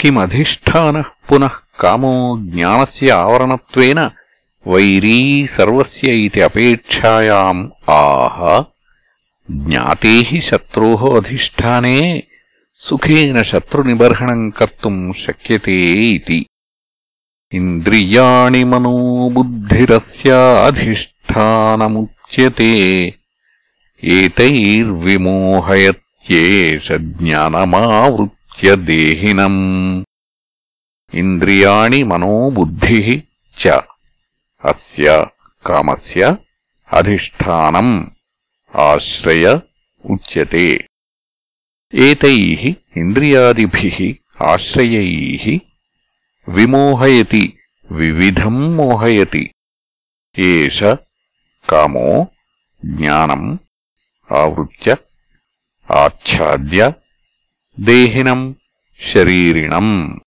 किमधिष्ठानः पुनः कामो ज्ञानस्य आवरणत्वेन वैरी सर्वस्य इति अपेक्षायाम् आह ज्ञाते हि शत्रोः अधिष्ठाने सुखेन शत्रुनिबर्हणम् कर्तुम् शक्यते इति इन्द्रियाणि मनोबुद्धिरस्याधिष्ठानमुच्यते एतैर्विमोहयत्येष ज्ञानमावृत्य देहिनम् इन्द्रियाणि मनोबुद्धिः च अस्य कामस्य अधिष्ठानम् आश्रय उच्यते एतैः इन्द्रियादिभिः आश्रयैः विमोहयति विविधम् मोहयति एष कामो ज्ञानम् आवृत्य आच्छाद्य దేహినం శరీరిణం.